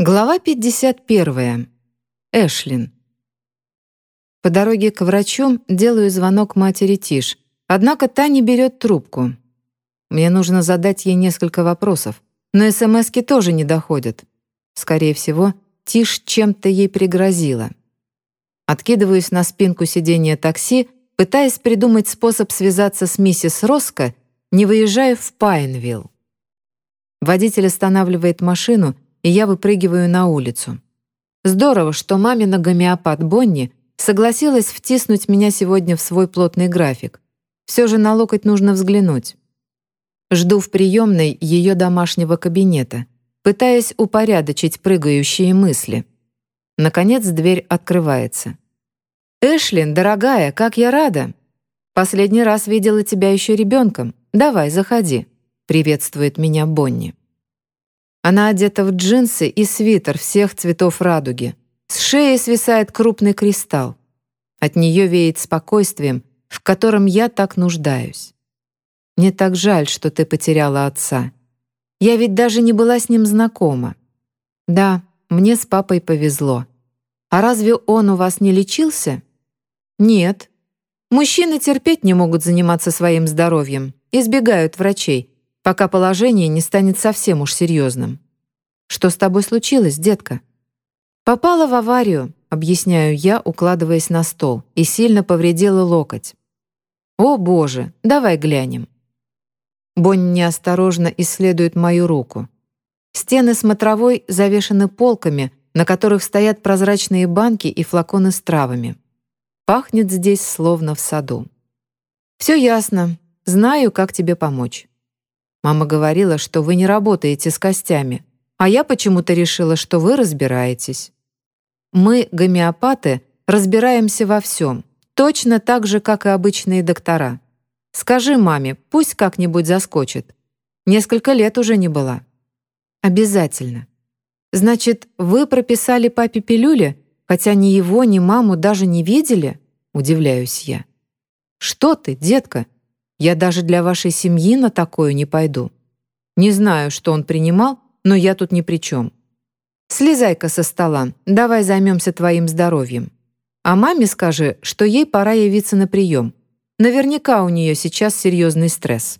Глава 51. Эшлин. По дороге к врачу делаю звонок матери Тиш, однако та не берет трубку. Мне нужно задать ей несколько вопросов, но СМСки тоже не доходят. Скорее всего, Тиш чем-то ей пригрозила. Откидываюсь на спинку сиденья такси, пытаясь придумать способ связаться с миссис Роско, не выезжая в Пайнвилл. Водитель останавливает машину — и я выпрыгиваю на улицу. Здорово, что мамина гомеопат Бонни согласилась втиснуть меня сегодня в свой плотный график. Все же на локоть нужно взглянуть. Жду в приемной ее домашнего кабинета, пытаясь упорядочить прыгающие мысли. Наконец дверь открывается. «Эшлин, дорогая, как я рада! Последний раз видела тебя еще ребенком. Давай, заходи», — приветствует меня Бонни. Она одета в джинсы и свитер всех цветов радуги. С шеи свисает крупный кристалл. От нее веет спокойствием, в котором я так нуждаюсь. Мне так жаль, что ты потеряла отца. Я ведь даже не была с ним знакома. Да, мне с папой повезло. А разве он у вас не лечился? Нет. Мужчины терпеть не могут заниматься своим здоровьем, избегают врачей, пока положение не станет совсем уж серьезным. Что с тобой случилось, детка? Попала в аварию, объясняю я, укладываясь на стол, и сильно повредила локоть. О, боже, давай глянем. Бонни неосторожно исследует мою руку. Стены смотровой завешаны полками, на которых стоят прозрачные банки и флаконы с травами. Пахнет здесь словно в саду. «Все ясно. Знаю, как тебе помочь. Мама говорила, что вы не работаете с костями, а я почему-то решила, что вы разбираетесь. Мы, гомеопаты, разбираемся во всем, точно так же, как и обычные доктора. Скажи маме, пусть как-нибудь заскочит. Несколько лет уже не была. Обязательно. Значит, вы прописали папе пилюли, хотя ни его, ни маму даже не видели? Удивляюсь я. Что ты, детка? Я даже для вашей семьи на такое не пойду. Не знаю, что он принимал, но я тут ни при чем. Слезай-ка со стола, давай займемся твоим здоровьем. А маме скажи, что ей пора явиться на прием. Наверняка у нее сейчас серьезный стресс.